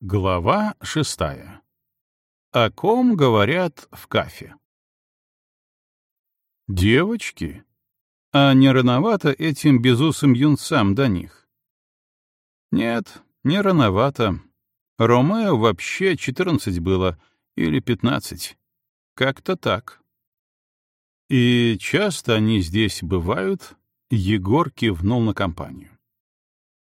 Глава шестая. О ком говорят в кафе? Девочки? А не рановато этим безусым юнцам до них? Нет, не рановато. Ромео вообще четырнадцать было, или пятнадцать. Как-то так. И часто они здесь бывают? Егор кивнул на компанию.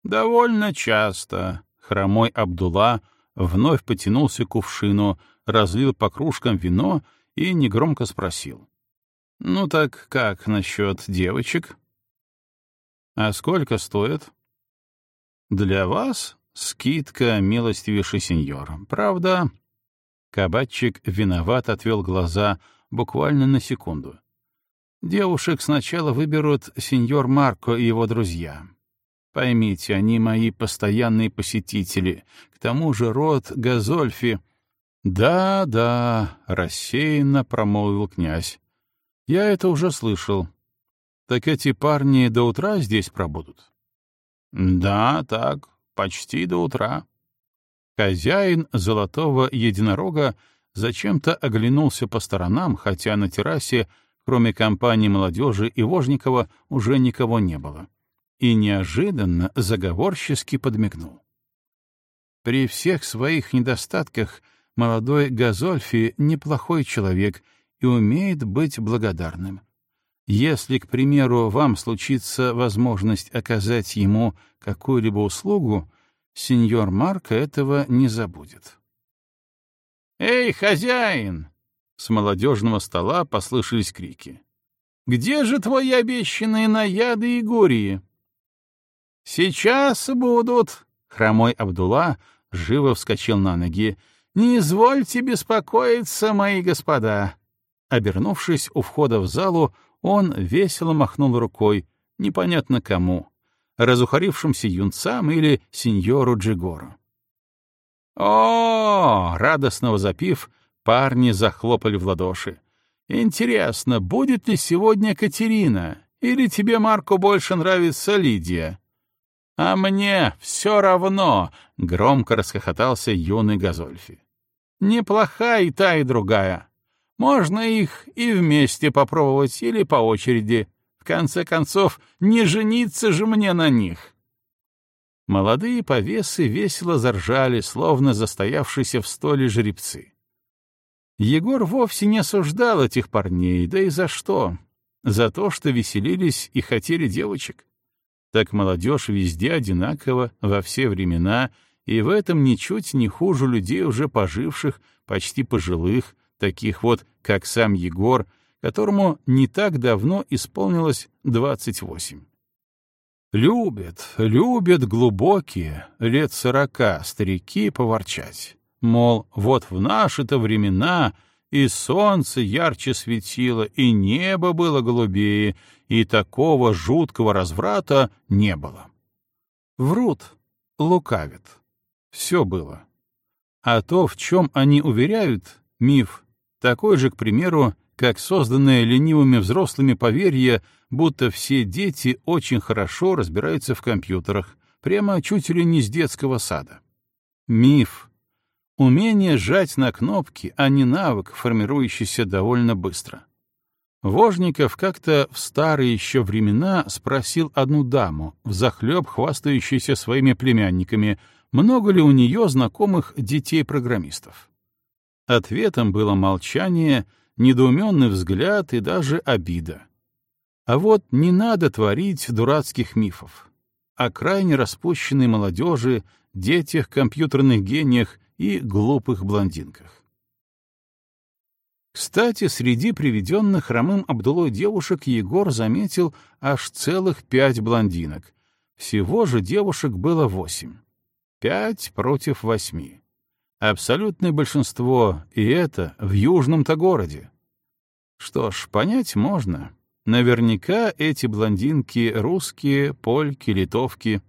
Довольно часто, Хромой Абдулла вновь потянулся к кувшину, разлил по кружкам вино и негромко спросил. «Ну так как насчет девочек?» «А сколько стоит?» «Для вас скидка, милостивейший сеньор. Правда...» Кабатчик виноват отвел глаза буквально на секунду. «Девушек сначала выберут сеньор Марко и его друзья. Поймите, они мои постоянные посетители. К тому же род Газольфи... «Да, да», — рассеянно промолвил князь. «Я это уже слышал. Так эти парни до утра здесь пробудут?» «Да, так, почти до утра». Хозяин золотого единорога зачем-то оглянулся по сторонам, хотя на террасе, кроме компании молодежи и Вожникова, уже никого не было и неожиданно заговорчески подмигнул. При всех своих недостатках молодой Газольфи неплохой человек и умеет быть благодарным. Если, к примеру, вам случится возможность оказать ему какую-либо услугу, сеньор Марко этого не забудет. «Эй, хозяин!» С молодежного стола послышались крики. «Где же твои обещанные наяды и гурии?» «Сейчас будут!» — хромой Абдулла живо вскочил на ноги. «Не извольте беспокоиться, мои господа!» Обернувшись у входа в залу, он весело махнул рукой, непонятно кому, разухарившимся юнцам или сеньору Джигору. «О!» — радостно запив, парни захлопали в ладоши. «Интересно, будет ли сегодня Катерина? Или тебе, Марко, больше нравится Лидия?» «А мне все равно!» — громко расхохотался юный Газольфи. «Неплохая и та, и другая. Можно их и вместе попробовать или по очереди. В конце концов, не жениться же мне на них!» Молодые повесы весело заржали, словно застоявшиеся в столе жеребцы. Егор вовсе не осуждал этих парней, да и за что? За то, что веселились и хотели девочек так молодежь везде одинакова во все времена, и в этом ничуть не хуже людей уже поживших, почти пожилых, таких вот, как сам Егор, которому не так давно исполнилось двадцать восемь. Любят, любят глубокие, лет сорока, старики поворчать. Мол, вот в наши-то времена и солнце ярче светило, и небо было голубее, и такого жуткого разврата не было. Врут, лукавят. Все было. А то, в чем они уверяют, миф, такой же, к примеру, как созданное ленивыми взрослыми поверье, будто все дети очень хорошо разбираются в компьютерах, прямо чуть ли не с детского сада. Миф. Умение жать на кнопки, а не навык, формирующийся довольно быстро. Вожников как-то в старые еще времена спросил одну даму, взахлеб хвастающуюся своими племянниками, много ли у нее знакомых детей-программистов. Ответом было молчание, недоуменный взгляд и даже обида. А вот не надо творить дурацких мифов. О крайне распущенной молодежи, детях, компьютерных гениях и глупых блондинках. Кстати, среди приведенных хромым Абдулой девушек Егор заметил аж целых пять блондинок. Всего же девушек было восемь. Пять против восьми. Абсолютное большинство, и это в южном-то городе. Что ж, понять можно. Наверняка эти блондинки — русские, польки, литовки,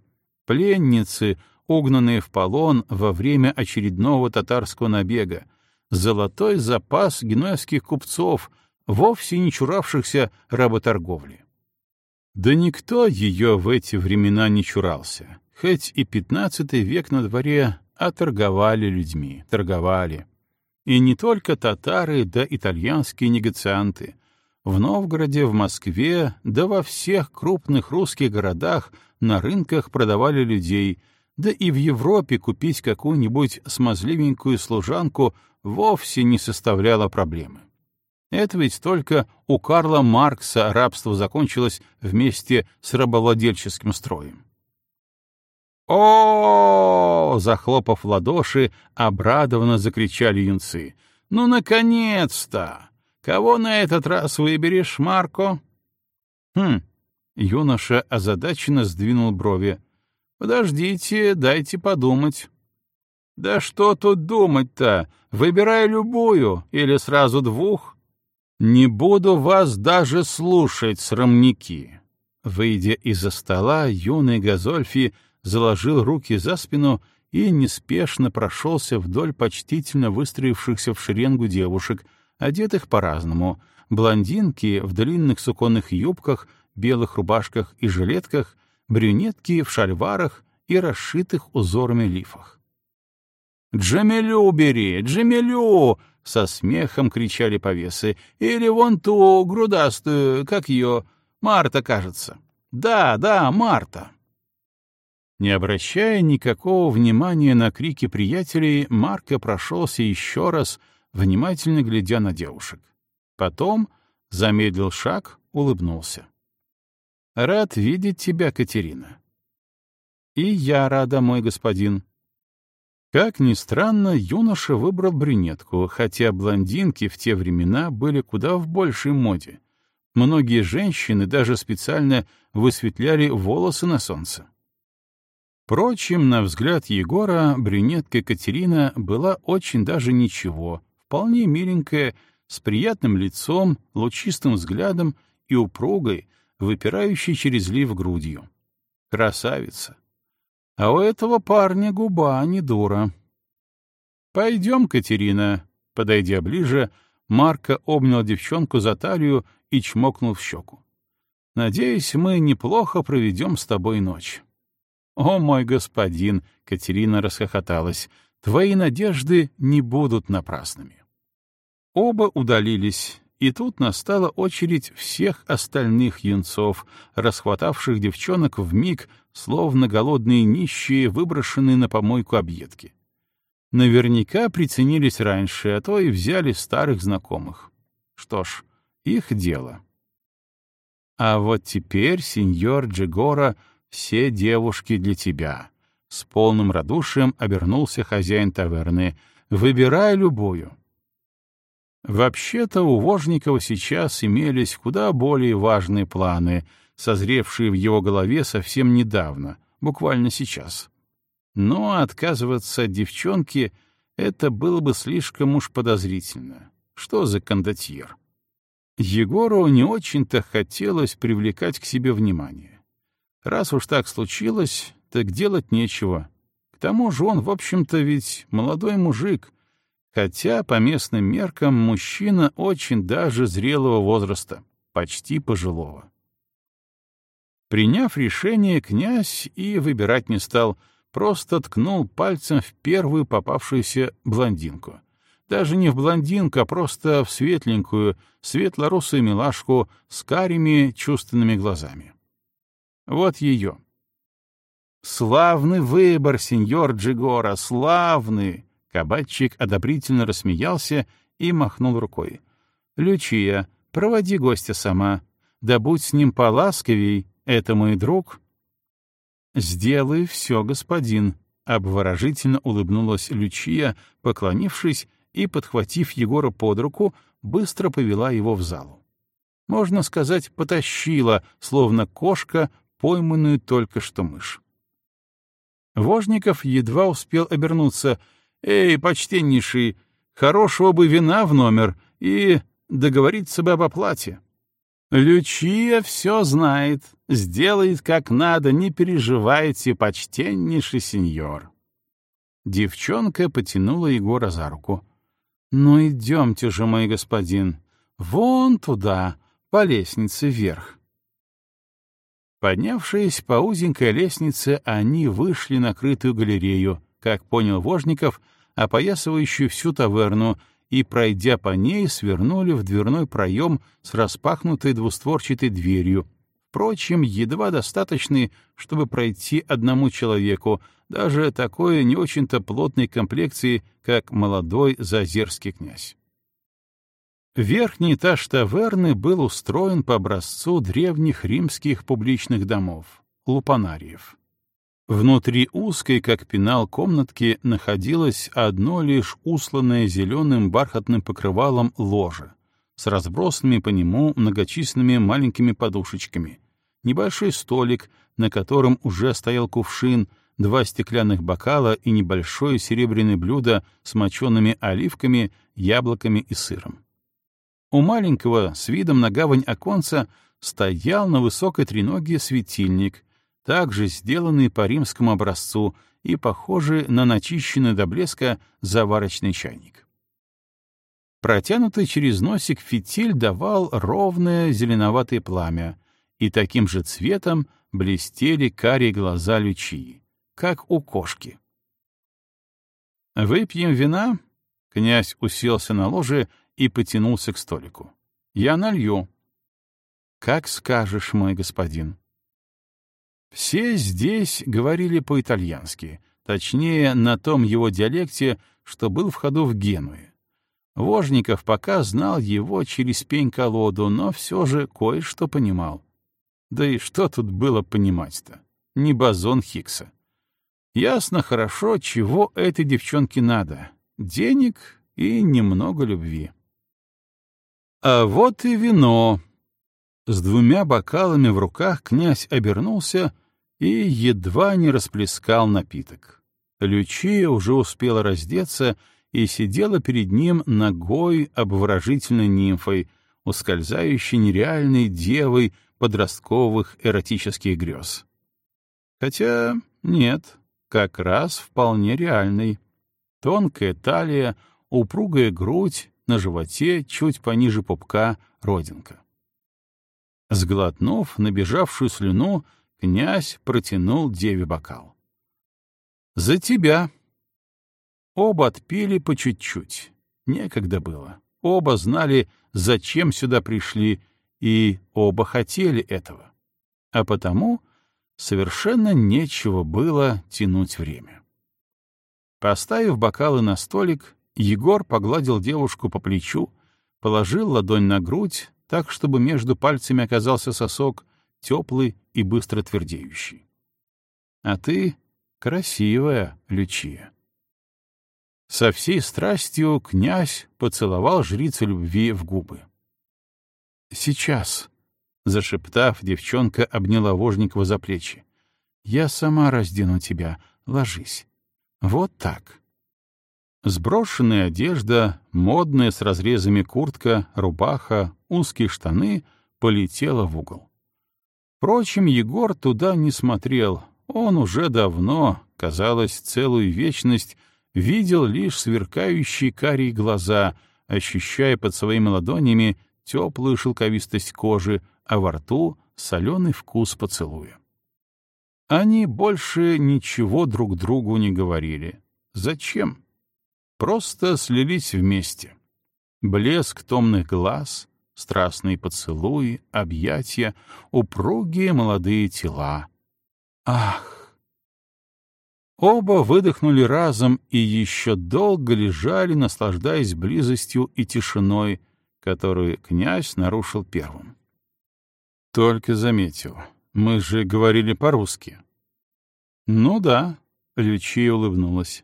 пленницы, угнанные в полон во время очередного татарского набега, золотой запас генуэзских купцов, вовсе не чуравшихся работорговли. Да никто ее в эти времена не чурался, хоть и пятнадцатый век на дворе, а торговали людьми, торговали. И не только татары да итальянские негацианты. В Новгороде, в Москве, да во всех крупных русских городах на рынках продавали людей, да и в Европе купить какую-нибудь смазливенькую служанку вовсе не составляло проблемы. Это ведь только у Карла Маркса рабство закончилось вместе с рабовладельческим строем. О, захлопав ладоши, обрадованно закричали юнцы. Ну наконец-то! Кого на этот раз выберешь, Марко? Хм. Юноша озадаченно сдвинул брови. Подождите, дайте подумать. Да что тут думать-то? Выбирай любую или сразу двух. Не буду вас даже слушать, срамники. Выйдя из-за стола, юный Газольфи заложил руки за спину и неспешно прошелся вдоль почтительно выстроившихся в шеренгу девушек, одетых по-разному, блондинки в длинных суконных юбках, белых рубашках и жилетках, брюнетки в шальварах и расшитых узорами лифах. «Джамилю бери, Джамилю!» — со смехом кричали повесы. «Или вон ту грудастую, как ее, Марта, кажется. Да, да, Марта!» Не обращая никакого внимания на крики приятелей, Марко прошелся еще раз, внимательно глядя на девушек. Потом замедлил шаг, улыбнулся. «Рад видеть тебя, Катерина». «И я рада, мой господин». Как ни странно, юноша выбрал брюнетку, хотя блондинки в те времена были куда в большей моде. Многие женщины даже специально высветляли волосы на солнце. Впрочем, на взгляд Егора, брюнетка Катерина была очень даже ничего, вполне миленькая, с приятным лицом, лучистым взглядом и упругой, выпирающей через лиф грудью. Красавица. А у этого парня губа не дура. «Пойдем, Катерина», — подойдя ближе, Марко обнял девчонку за талию и чмокнул в щеку. «Надеюсь, мы неплохо проведем с тобой ночь». «О, мой господин!» — Катерина расхохоталась. «Твои надежды не будут напрасными». Оба удалились, и тут настала очередь всех остальных юнцов, расхватавших девчонок в миг, словно голодные нищие, выброшенные на помойку объедки. Наверняка приценились раньше, а то и взяли старых знакомых. Что ж, их дело. А вот теперь сеньор Джигора все девушки для тебя. С полным радушием обернулся хозяин таверны. Выбирай любую. Вообще-то у Вожникова сейчас имелись куда более важные планы, созревшие в его голове совсем недавно, буквально сейчас. Но отказываться от девчонки — это было бы слишком уж подозрительно. Что за кондотьер? Егору не очень-то хотелось привлекать к себе внимание. Раз уж так случилось, так делать нечего. К тому же он, в общем-то, ведь молодой мужик, хотя по местным меркам мужчина очень даже зрелого возраста, почти пожилого. Приняв решение, князь и выбирать не стал, просто ткнул пальцем в первую попавшуюся блондинку. Даже не в блондинку, а просто в светленькую, светло-русую милашку с карими чувственными глазами. Вот ее. «Славный выбор, сеньор Джигора, славный!» Кабатчик одобрительно рассмеялся и махнул рукой. «Лючия, проводи гостя сама. Да будь с ним поласковей, это мой друг». «Сделай все, господин», — обворожительно улыбнулась Лючия, поклонившись и, подхватив Егора под руку, быстро повела его в залу. Можно сказать, потащила, словно кошка, пойманную только что мышь. Вожников едва успел обернуться. «Эй, почтеннейший, хорошего бы вина в номер и договориться бы об оплате». «Лючия все знает, сделает как надо, не переживайте, почтеннейший сеньор». Девчонка потянула Егора за руку. «Ну, идемте же, мой господин, вон туда, по лестнице вверх». Поднявшись по узенькой лестнице, они вышли на крытую галерею как понял Вожников, опоясывающую всю таверну, и, пройдя по ней, свернули в дверной проем с распахнутой двустворчатой дверью, впрочем, едва достаточный, чтобы пройти одному человеку, даже такой не очень-то плотной комплекции, как молодой зазерский князь. Верхний этаж таверны был устроен по образцу древних римских публичных домов — лупанариев. Внутри узкой, как пенал, комнатки находилось одно лишь усланное зеленым бархатным покрывалом ложе с разбросанными по нему многочисленными маленькими подушечками, небольшой столик, на котором уже стоял кувшин, два стеклянных бокала и небольшое серебряное блюдо с мочеными оливками, яблоками и сыром. У маленького, с видом на гавань оконца, стоял на высокой треноге светильник, также сделанный по римскому образцу и похожий на начищенный до блеска заварочный чайник. Протянутый через носик фитиль давал ровное зеленоватое пламя, и таким же цветом блестели карие глаза Лючии, как у кошки. «Выпьем вина?» — князь уселся на ложе и потянулся к столику. «Я налью». «Как скажешь, мой господин». Все здесь говорили по-итальянски, точнее, на том его диалекте, что был в ходу в Генуе. Вожников пока знал его через пень-колоду, но все же кое-что понимал. Да и что тут было понимать-то? Не бозон Хиггса. Ясно хорошо, чего этой девчонке надо. Денег и немного любви. А вот и вино. С двумя бокалами в руках князь обернулся и едва не расплескал напиток. Лючия уже успела раздеться и сидела перед ним ногой обворожительной нимфой, ускользающей нереальной девой подростковых эротических грез. Хотя нет, как раз вполне реальной. Тонкая талия, упругая грудь, на животе, чуть пониже пупка, родинка. Сглотнув набежавшую слюну, князь протянул деве бокал. «За тебя!» Оба отпили по чуть-чуть. Некогда было. Оба знали, зачем сюда пришли, и оба хотели этого. А потому совершенно нечего было тянуть время. Поставив бокалы на столик, Егор погладил девушку по плечу, положил ладонь на грудь, так, чтобы между пальцами оказался сосок, теплый и быстро твердеющий. «А ты красивая, Лючия». Со всей страстью князь поцеловал жрицу любви в губы. «Сейчас», — зашептав, девчонка обняла Вожникова за плечи. «Я сама раздену тебя. Ложись. Вот так». Сброшенная одежда, модная с разрезами куртка, рубаха, узкие штаны полетела в угол. Впрочем, Егор туда не смотрел. Он уже давно, казалось, целую вечность, видел лишь сверкающие карие глаза, ощущая под своими ладонями теплую шелковистость кожи, а во рту — соленый вкус поцелуя. Они больше ничего друг другу не говорили. Зачем? просто слились вместе. Блеск томных глаз, страстные поцелуи, объятия, упругие молодые тела. Ах! Оба выдохнули разом и еще долго лежали, наслаждаясь близостью и тишиной, которую князь нарушил первым. Только заметил, мы же говорили по-русски. Ну да, Лючия улыбнулась.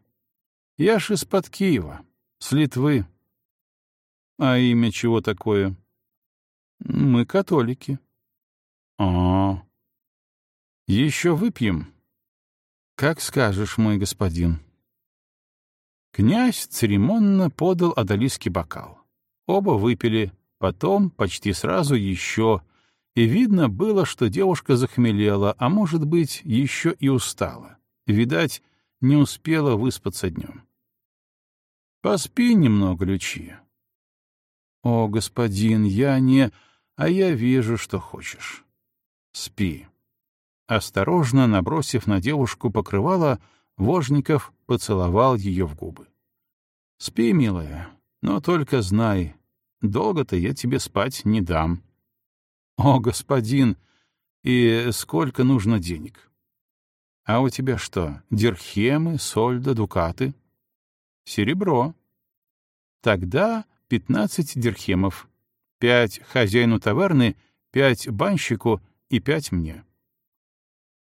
Я ж из-под Киева, с Литвы. А имя чего такое? Мы католики. А, -а, -а. Еще выпьем? Как скажешь, мой господин. Князь церемонно подал одолиский бокал. Оба выпили, потом почти сразу еще, и видно было, что девушка захмелела, а может быть, еще и устала. Видать, не успела выспаться днем. Поспи немного, Лючия. О, господин, я не... А я вижу, что хочешь. Спи. Осторожно набросив на девушку покрывало, Вожников поцеловал ее в губы. «Спи, милая, но только знай, долго-то я тебе спать не дам». «О, господин, и сколько нужно денег?» «А у тебя что, дирхемы, сольда, дукаты?» «Серебро». «Тогда пятнадцать дирхемов. Пять хозяину таверны, пять банщику и пять мне».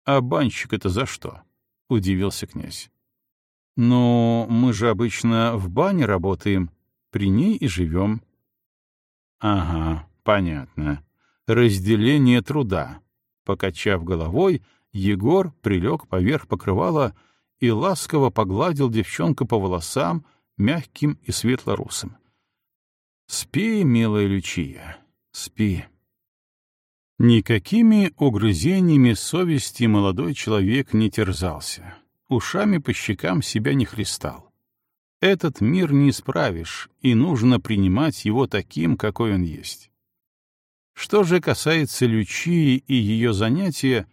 «А банщик это за что?» — удивился князь. «Ну, мы же обычно в бане работаем, при ней и живем». «Ага, понятно. Разделение труда». Покачав головой, Егор прилег поверх покрывала и ласково погладил девчонку по волосам, мягким и светлорусым. «Спи, милая Лючия, спи». Никакими угрызениями совести молодой человек не терзался, ушами по щекам себя не хлестал. Этот мир не исправишь, и нужно принимать его таким, какой он есть. Что же касается Лючии и ее занятия,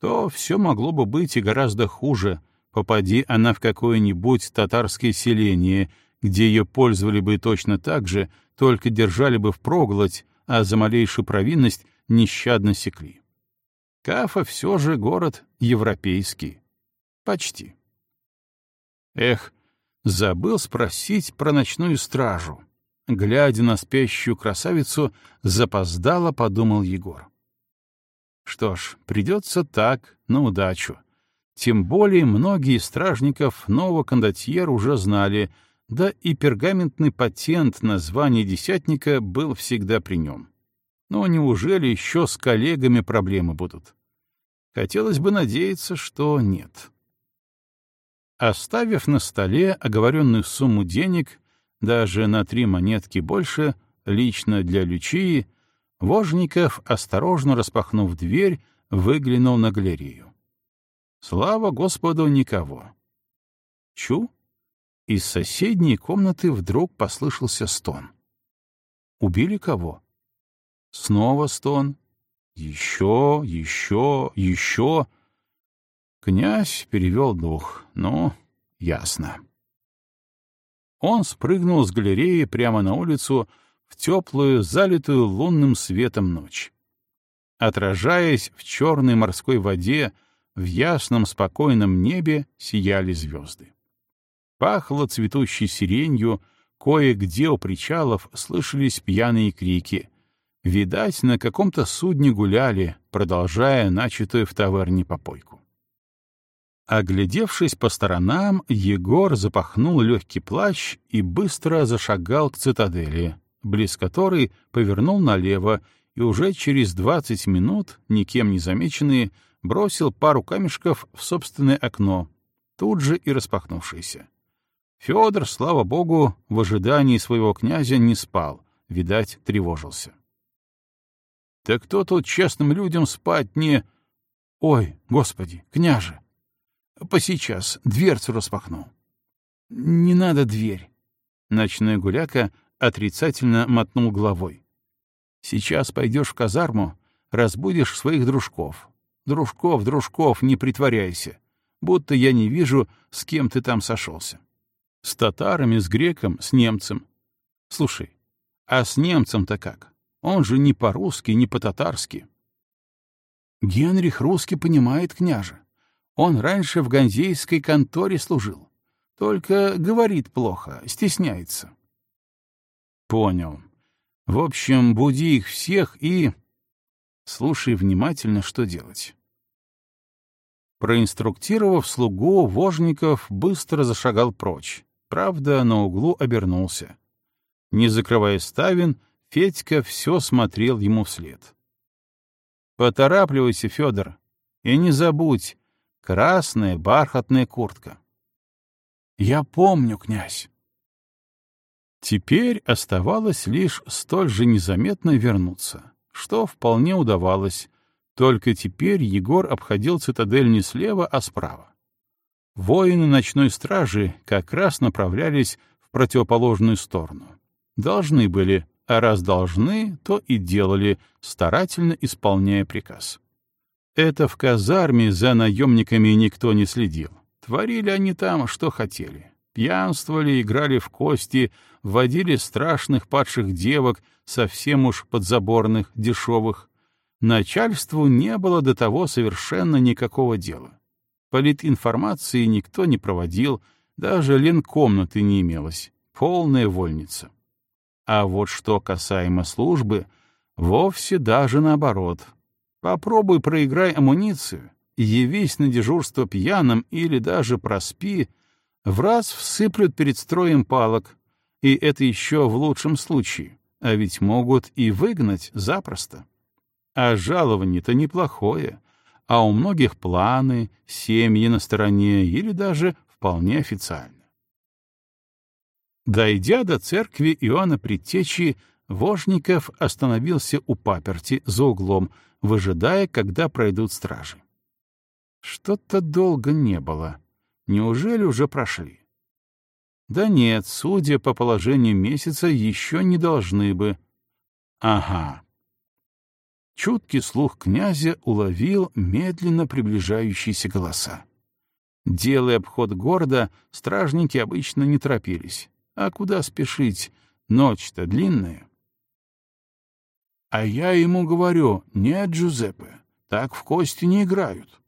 то все могло бы быть и гораздо хуже, попади она в какое-нибудь татарское селение, где ее пользовали бы точно так же, только держали бы впроголодь, а за малейшую провинность нещадно секли. Кафа все же город европейский. Почти. Эх, забыл спросить про ночную стражу. Глядя на спящую красавицу, запоздало подумал Егор. Что ж, придется так, на удачу. Тем более многие стражников нового кондотьер уже знали, да и пергаментный патент на звание десятника был всегда при нем. Но неужели еще с коллегами проблемы будут? Хотелось бы надеяться, что нет. Оставив на столе оговоренную сумму денег, даже на три монетки больше, лично для Лючии, Вожников, осторожно распахнув дверь, выглянул на галерею. Слава Господу, никого. Чу! Из соседней комнаты вдруг послышался стон. Убили кого? Снова стон. Еще, еще, еще. Князь перевел дух. Ну, ясно. Он спрыгнул с галереи прямо на улицу в теплую, залитую лунным светом ночь. Отражаясь в черной морской воде, в ясном спокойном небе сияли звезды. Пахло цветущей сиренью, кое-где у причалов слышались пьяные крики. Видать, на каком-то судне гуляли, продолжая начатую в таверне попойку. Оглядевшись по сторонам, Егор запахнул легкий плащ и быстро зашагал к цитадели, близ которой повернул налево и уже через двадцать минут, никем не замеченный, бросил пару камешков в собственное окно, тут же и распахнувшееся. Федор, слава богу, в ожидании своего князя не спал, видать, тревожился. Так кто тут честным людям спать не... Ой, господи, княже! Посейчас, дверцу распахну. Не надо дверь. Ночной гуляка отрицательно мотнул головой. Сейчас пойдешь в казарму, разбудишь своих дружков. Дружков, дружков, не притворяйся, будто я не вижу, с кем ты там сошелся. С татарами, с греком, с немцем. Слушай, а с немцем-то как? Он же не по-русски, не по-татарски. Генрих русский понимает княже. Он раньше в ганзейской конторе служил. Только говорит плохо, стесняется. Понял. В общем, буди их всех и... Слушай внимательно, что делать. Проинструктировав слугу, Вожников быстро зашагал прочь. Правда, на углу обернулся. Не закрывая ставен, Федька все смотрел ему вслед. «Поторапливайся, Федор, и не забудь, красная бархатная куртка». «Я помню, князь». Теперь оставалось лишь столь же незаметно вернуться, что вполне удавалось, только теперь Егор обходил цитадель не слева, а справа. Воины ночной стражи как раз направлялись в противоположную сторону. Должны были а раз должны, то и делали, старательно исполняя приказ. Это в казарме за наемниками никто не следил. Творили они там, что хотели. Пьянствовали, играли в кости, водили страшных падших девок, совсем уж подзаборных, дешевых. Начальству не было до того совершенно никакого дела. Политинформации никто не проводил, даже ленкомнаты не имелось. Полная вольница. А вот что касаемо службы, вовсе даже наоборот. Попробуй проиграй амуницию, явись на дежурство пьяным или даже проспи, в раз всыплют перед строем палок, и это еще в лучшем случае, а ведь могут и выгнать запросто. А жалование-то неплохое, а у многих планы, семьи на стороне или даже вполне официально. Дойдя до церкви Иоанна Предтечи, Вожников остановился у паперти за углом, выжидая, когда пройдут стражи. Что-то долго не было. Неужели уже прошли? Да нет, судя по положению месяца, еще не должны бы. Ага. Чуткий слух князя уловил медленно приближающиеся голоса. Делая обход города, стражники обычно не торопились. А куда спешить? Ночь-то длинная. А я ему говорю, нет, Джузеппе, так в кости не играют.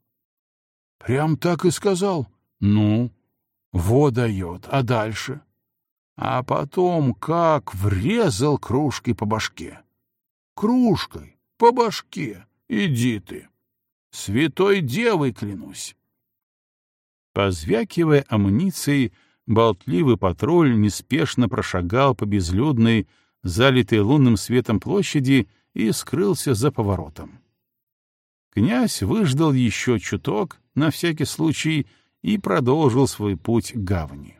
Прям так и сказал. Ну, во дает, а дальше? А потом как врезал кружкой по башке. Кружкой по башке, иди ты. Святой девой клянусь. Позвякивая амуницией, болтливый патруль неспешно прошагал по безлюдной, залитой лунным светом площади и скрылся за поворотом. Князь выждал еще чуток, на всякий случай, и продолжил свой путь к гавани.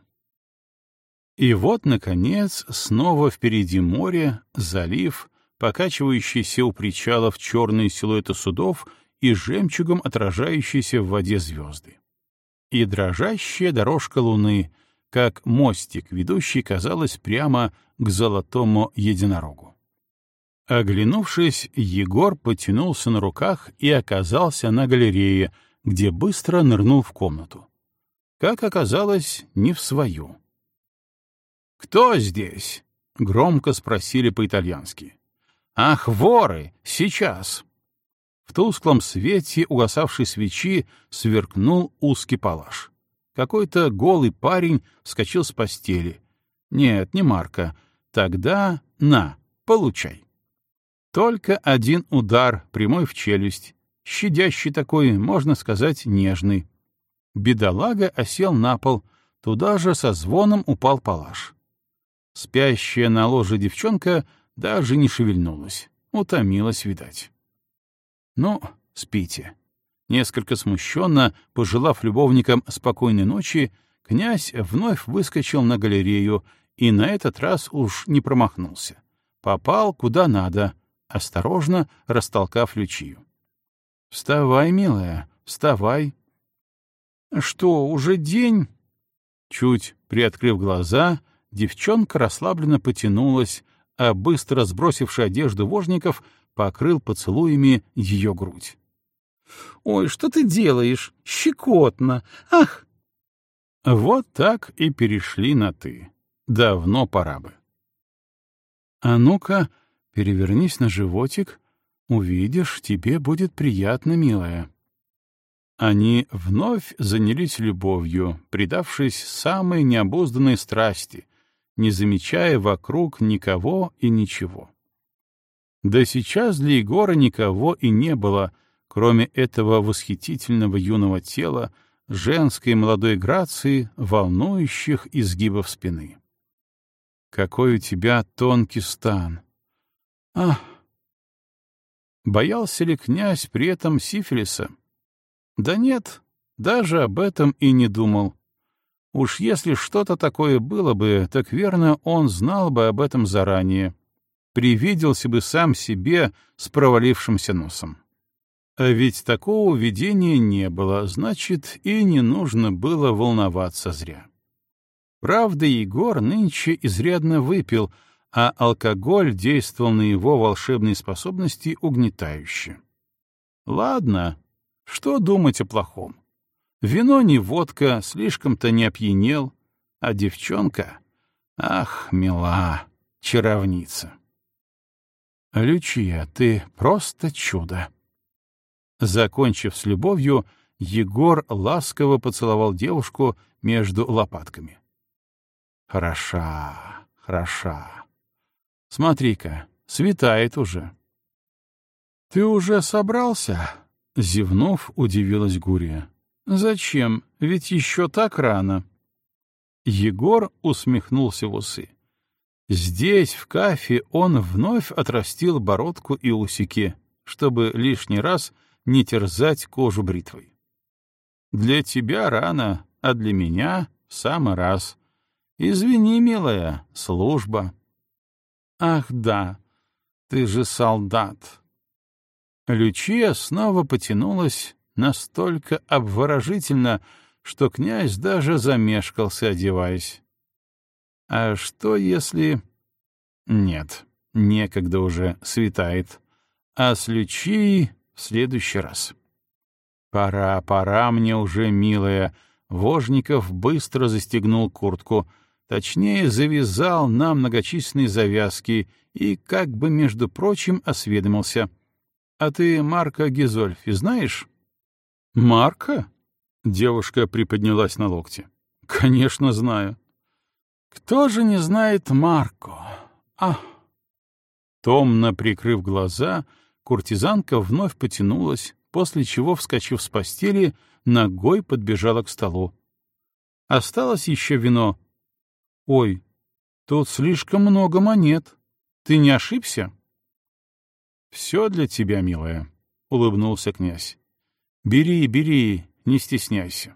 И вот, наконец, снова впереди море, залив, покачивающийся у причалов черные силуэты судов и жемчугом отражающиеся в воде звезды. И дрожащая дорожка луны, как мостик, ведущий, казалось, прямо к золотому единорогу. Оглянувшись, Егор потянулся на руках и оказался на галерее, где быстро нырнул в комнату. Как оказалось, не в свою. «Кто здесь?» — громко спросили по-итальянски. «Ах, воры! Сейчас!» В тусклом свете угасавшей свечи сверкнул узкий палаш. Какой-то голый парень вскочил с постели. Нет, не Марка. Тогда на, получай. Только один удар, прямой в челюсть, щадящий такой, можно сказать, нежный. Бедолага осел на пол, туда же со звоном упал палаш. Спящая на ложе девчонка даже не шевельнулась, утомилась, видать. Ну, спите. Несколько смущенно, пожелав любовникам спокойной ночи, князь вновь выскочил на галерею и на этот раз уж не промахнулся. Попал куда надо — осторожно растолкав Лючию. «Вставай, милая, вставай!» «Что, уже день?» Чуть приоткрыв глаза, девчонка расслабленно потянулась, а быстро сбросивший одежду вожников покрыл поцелуями ее грудь. «Ой, что ты делаешь? Щекотно! Ах!» Вот так и перешли на «ты». Давно пора бы. «А ну-ка, Перевернись на животик, увидишь, тебе будет приятно, милая. Они вновь занялись любовью, предавшись самой необузданной страсти, не замечая вокруг никого и ничего. Да сейчас для Егора никого и не было, кроме этого восхитительного юного тела, женской молодой грации, волнующих изгибов спины. Какой у тебя тонкий стан! Ах! Боялся ли князь при этом сифилиса? Да нет, даже об этом и не думал. Уж если что-то такое было бы, так верно, он знал бы об этом заранее. Привиделся бы сам себе с провалившимся носом. А ведь такого видения не было, значит, и не нужно было волноваться зря. Правда, Егор нынче изрядно выпил — а алкоголь действовал на его волшебные способности угнетающе. Ладно, что думать о плохом? Вино не водка, слишком-то не опьянел, а девчонка... Ах, мила, чаровница. Лючия, ты просто чудо. Закончив с любовью, Егор ласково поцеловал девушку между лопатками. Хороша, хороша. Смотри-ка, светает уже. Ты уже собрался? Зевнув, удивилась Гурия. Зачем? Ведь еще так рано. Егор усмехнулся в усы. Здесь, в кафе, он вновь отрастил бородку и усики, чтобы лишний раз не терзать кожу бритвой. Для тебя рано, а для меня — в самый раз. Извини, милая, служба. Ах да, ты же солдат. Лючия снова потянулась настолько обворожительно, что князь даже замешкался, одеваясь. А что если... Нет, некогда уже светает. А с Лючией в следующий раз. Пора, пора мне уже, милая. Вожников быстро застегнул куртку, точнее, завязал на многочисленные завязки и, как бы, между прочим, осведомился. «А ты Марка Гизольфи знаешь?» «Марка?» Девушка приподнялась на локте. «Конечно, знаю». «Кто же не знает Марко? А!» Томно прикрыв глаза, куртизанка вновь потянулась, после чего, вскочив с постели, ногой подбежала к столу. Осталось еще вино. «Ой, тут слишком много монет. Ты не ошибся?» «Все для тебя, милая», — улыбнулся князь. «Бери, бери, не стесняйся.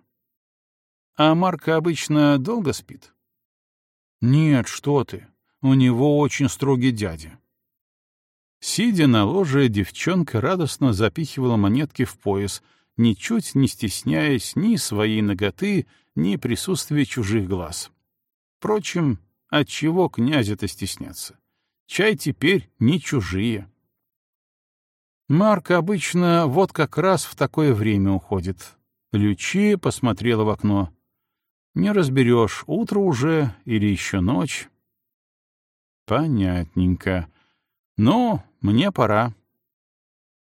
А Марка обычно долго спит? Нет, что ты, у него очень строгий дядя. Сидя на ложе, девчонка радостно запихивала монетки в пояс, ничуть не стесняясь ни своей ноготы, ни присутствия чужих глаз. Впрочем, от чего князя-то стесняться? Чай теперь не чужие. Марк обычно вот как раз в такое время уходит, Лючи посмотрела в окно. Не разберешь, утро уже или еще ночь. Понятненько. Но мне пора.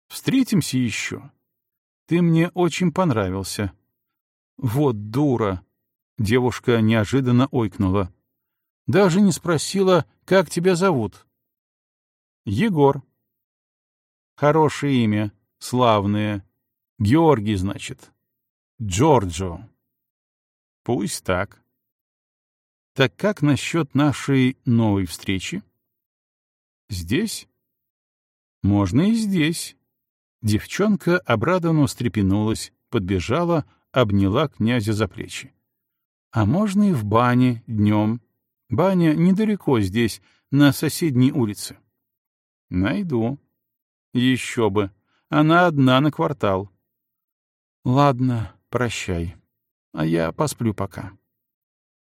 Встретимся еще. Ты мне очень понравился. Вот дура. Девушка неожиданно ойкнула. Даже не спросила, как тебя зовут. Егор. Хорошее имя, славное. Георгий, значит. Джорджо. Пусть так. Так как насчет нашей новой встречи? Здесь? Можно и здесь. Девчонка обрадованно встрепенулась, подбежала, обняла князя за плечи. А можно и в бане днем. Баня недалеко здесь, на соседней улице. Найду. Еще бы. Она одна на квартал. Ладно, прощай. А я посплю пока.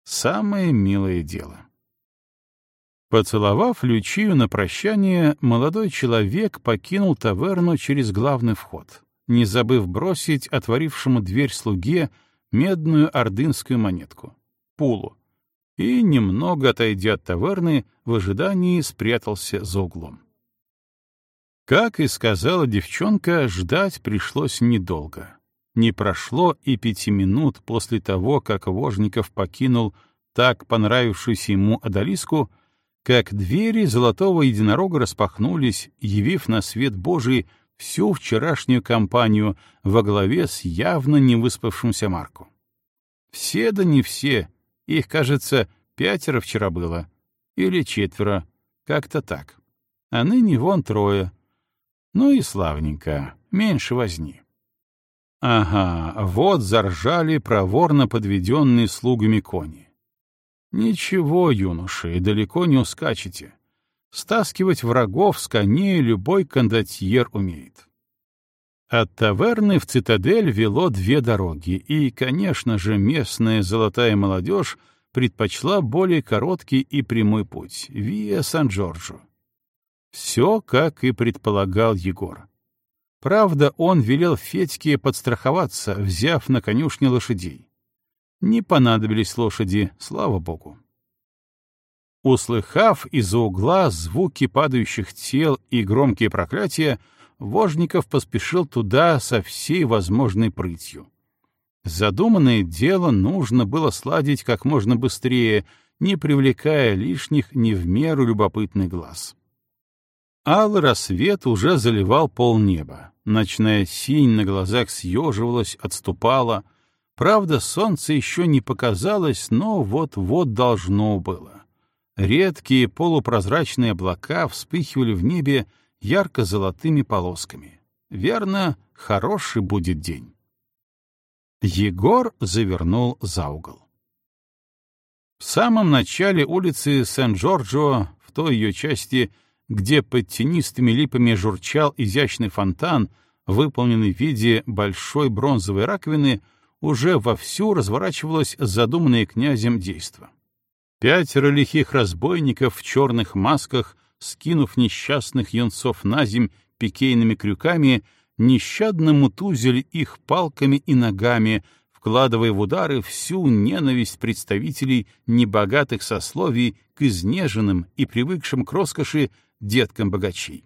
Самое милое дело. Поцеловав Лючию на прощание, молодой человек покинул таверну через главный вход, не забыв бросить отворившему дверь слуге медную ордынскую монетку — пулу, и, немного отойдя от таверны, в ожидании спрятался за углом. Как и сказала девчонка, ждать пришлось недолго. Не прошло и пяти минут после того, как Вожников покинул так понравившуюся ему Адалиску, как двери золотого единорога распахнулись, явив на свет Божий всю вчерашнюю компанию во главе с явно не выспавшимся Марку. Все да не все, их, кажется, пятеро вчера было, или четверо, как-то так. А ныне вон трое. Ну и славненько, меньше возни. Ага, вот заржали проворно подведенные слугами кони. Ничего, юноши, далеко не ускачете. Стаскивать врагов с коней любой кондотьер умеет. От таверны в цитадель вело две дороги, и, конечно же, местная золотая молодежь предпочла более короткий и прямой путь — Виа Сан-Джорджо. Все, как и предполагал Егор. Правда, он велел Федьке подстраховаться, взяв на конюшне лошадей. Не понадобились лошади, слава богу. Услыхав из-за угла звуки падающих тел и громкие проклятия, Вожников поспешил туда со всей возможной прытью. Задуманное дело нужно было сладить как можно быстрее, не привлекая лишних не в меру любопытный глаз. Алый рассвет уже заливал полнеба. Ночная синь на глазах съеживалась, отступала. Правда, солнце еще не показалось, но вот-вот должно было. Редкие полупрозрачные облака вспыхивали в небе ярко-золотыми полосками. Верно, хороший будет день. Егор завернул за угол. В самом начале улицы Сен-Джорджо, в той ее части, где под тенистыми липами журчал изящный фонтан, выполненный в виде большой бронзовой раковины, уже вовсю разворачивалось задуманное князем действо. Пятеро лихих разбойников в черных масках, скинув несчастных юнцов на земь пикейными крюками, нещадно мутузили их палками и ногами, вкладывая в удары всю ненависть представителей небогатых сословий к изнеженным и привыкшим к роскоши деткам богачей.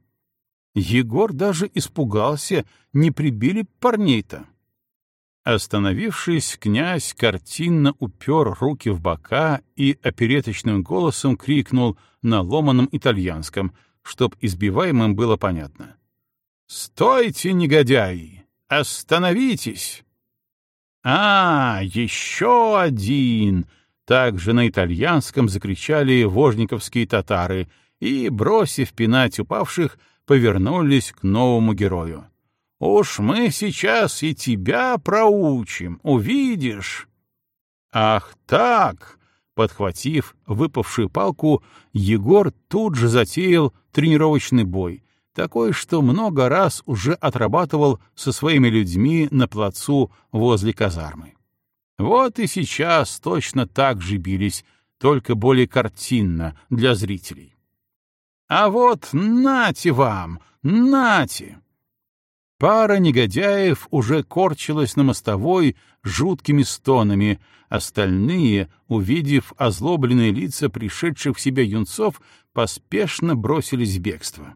Егор даже испугался, не прибили парней-то. Остановившись, князь картинно упер руки в бока и опереточным голосом крикнул на ломаном итальянском, чтоб избиваемым было понятно. «Стойте, негодяи! Остановитесь!» «А, еще один!» — также на итальянском закричали вожниковские татары и, бросив пинать упавших, повернулись к новому герою. «Уж мы сейчас и тебя проучим, увидишь!» «Ах так!» Подхватив выпавшую палку, Егор тут же затеял тренировочный бой, такой, что много раз уже отрабатывал со своими людьми на плацу возле казармы. Вот и сейчас точно так же бились, только более картинно для зрителей. А вот нате вам, нате! Пара негодяев уже корчилась на мостовой жуткими стонами, остальные, увидев озлобленные лица пришедших в себя юнцов, поспешно бросились в бегство.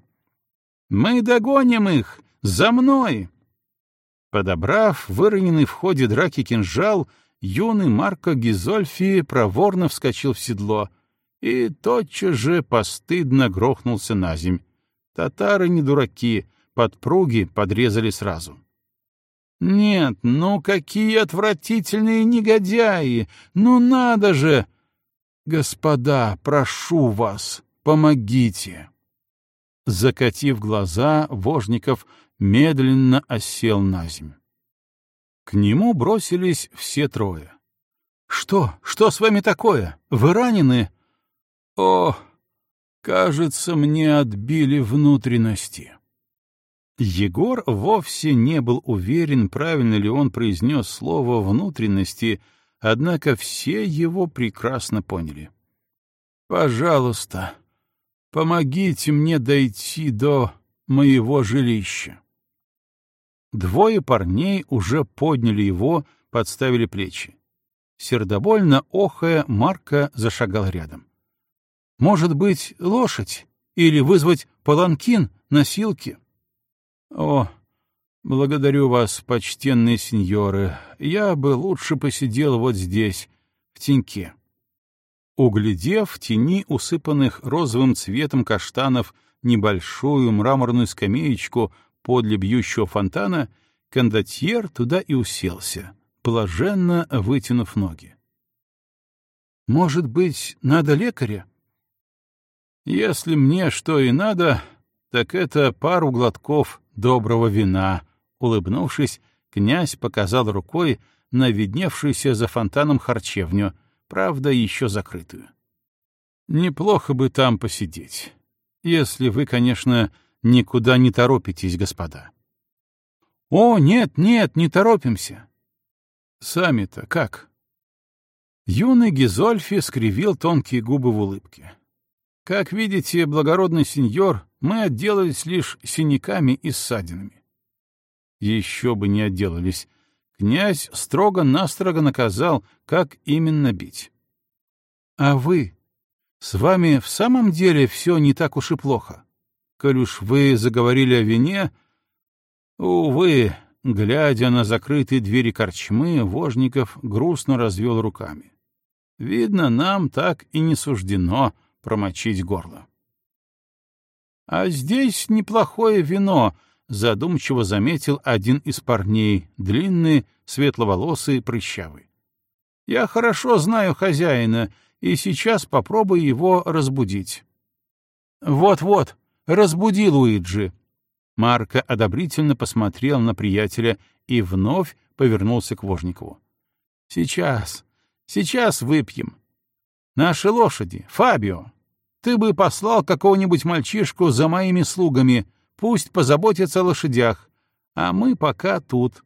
Мы догоним их! За мной!» Подобрав выроненный в ходе драки кинжал, юный Марко Гизольфи проворно вскочил в седло и тотчас же постыдно грохнулся на земь. Татары не дураки, подпруги подрезали сразу. «Нет, ну какие отвратительные негодяи! Ну надо же! Господа, прошу вас, помогите!» Закатив глаза, Вожников медленно осел на землю. К нему бросились все трое. «Что? Что с вами такое? Вы ранены?» «О, кажется, мне отбили внутренности». Егор вовсе не был уверен, правильно ли он произнес слово «внутренности», однако все его прекрасно поняли. «Пожалуйста, Помогите мне дойти до моего жилища. Двое парней уже подняли его, подставили плечи. Сердобольно охая, Марка зашагал рядом. «Может быть, лошадь? Или вызвать паланкин, носилки?» «О, благодарю вас, почтенные сеньоры. Я бы лучше посидел вот здесь, в теньке». Углядев в тени усыпанных розовым цветом каштанов небольшую мраморную скамеечку подле бьющего фонтана, кондотьер туда и уселся, блаженно вытянув ноги. «Может быть, надо лекаря?» «Если мне что и надо, так это пару глотков доброго вина», — улыбнувшись, князь показал рукой на видневшуюся за фонтаном харчевню, правда, еще закрытую. Неплохо бы там посидеть, если вы, конечно, никуда не торопитесь, господа. О, нет, нет, не торопимся. Сами-то как? Юный Гизольфи скривил тонкие губы в улыбке. Как видите, благородный сеньор, мы отделались лишь синяками и ссадинами. Еще бы не отделались. Князь строго-настрого наказал, как именно бить. А вы? С вами в самом деле все не так уж и плохо. Коль уж вы заговорили о вине... Увы, глядя на закрытые двери корчмы, Вожников грустно развел руками. Видно, нам так и не суждено промочить горло. А здесь неплохое вино, задумчиво заметил один из парней, длинный, светловолосый, прыщавый. Я хорошо знаю хозяина и сейчас попробую его разбудить. Вот-вот, разбуди Луиджи. Марко одобрительно посмотрел на приятеля и вновь повернулся к Вожникову. Сейчас, сейчас выпьем. Наши лошади, Фабио, ты бы послал какого-нибудь мальчишку за моими слугами, пусть позаботится о лошадях, а мы пока тут.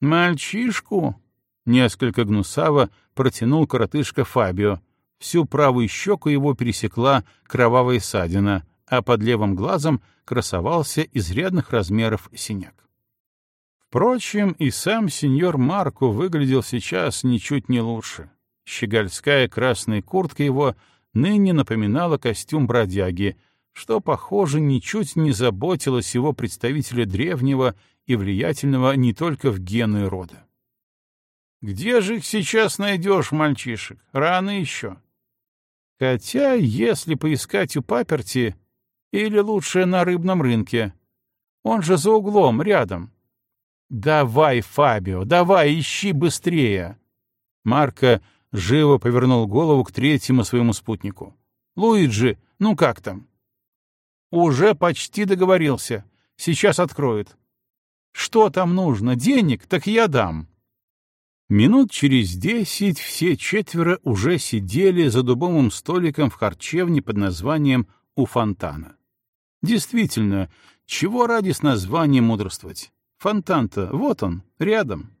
Мальчишку? Несколько гнусаво протянул коротышка Фабио. Всю правую щеку его пересекла кровавая ссадина, а под левым глазом красовался изрядных размеров синяк. Впрочем, и сам сеньор Марко выглядел сейчас ничуть не лучше. Щегольская красная куртка его ныне напоминала костюм бродяги, что, похоже, ничуть не заботилось его представителя древнего и влиятельного не только в гены рода. «Где же их сейчас найдешь, мальчишек? Рано еще». Хотя, если поискать у паперти, или лучше на рыбном рынке. Он же за углом, рядом. «Давай, Фабио, давай, ищи быстрее!» Марко живо повернул голову к третьему своему спутнику. «Луиджи, ну как там?» «Уже почти договорился. Сейчас откроет». «Что там нужно? Денег? Так я дам». Минут через десять все четверо уже сидели за дубовым столиком в харчевне под названием «У фонтана». Действительно, чего ради с названием мудрствовать? Фонтан-то, вот он, рядом.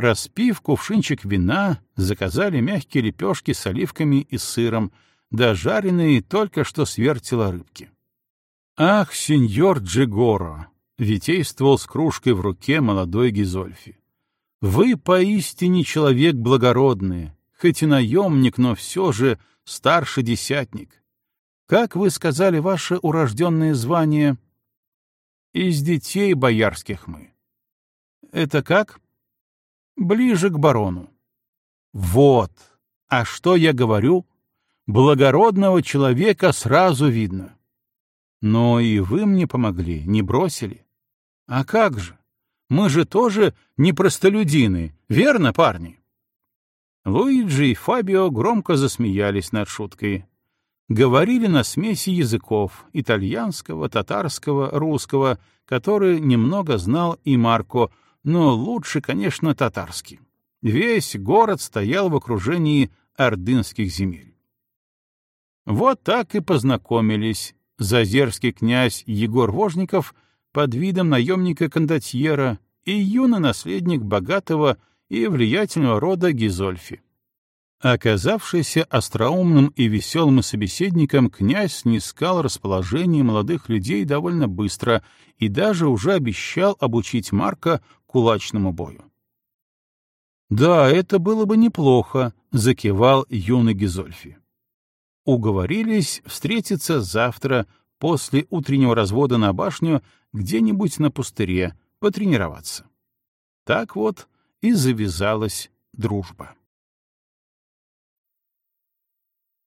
Распив кувшинчик вина, заказали мягкие лепешки с оливками и сыром, да жареные только что свертела рыбки. «Ах, сеньор Джигоро!» — витействовал с кружкой в руке молодой Гизольфи. «Вы поистине человек благородный, хоть и наемник, но все же старший десятник. Как вы сказали ваше урожденное звание?» «Из детей боярских мы». «Это как?» Ближе к барону. Вот. А что я говорю? Благородного человека сразу видно. Но и вы мне помогли, не бросили. А как же? Мы же тоже не простолюдины, верно, парни? Луиджи и Фабио громко засмеялись над шуткой. Говорили на смеси языков — итальянского, татарского, русского, который немного знал и Марко — но лучше, конечно, татарский. Весь город стоял в окружении ордынских земель. Вот так и познакомились зазерский князь Егор Вожников под видом наемника-кондотьера и юный наследник богатого и влиятельного рода Гизольфи. Оказавшийся остроумным и веселым собеседником, князь снискал расположение молодых людей довольно быстро и даже уже обещал обучить Марка кулачному бою. «Да, это было бы неплохо», — закивал юный Гизольфи. Уговорились встретиться завтра после утреннего развода на башню где-нибудь на пустыре, потренироваться. Так вот и завязалась дружба.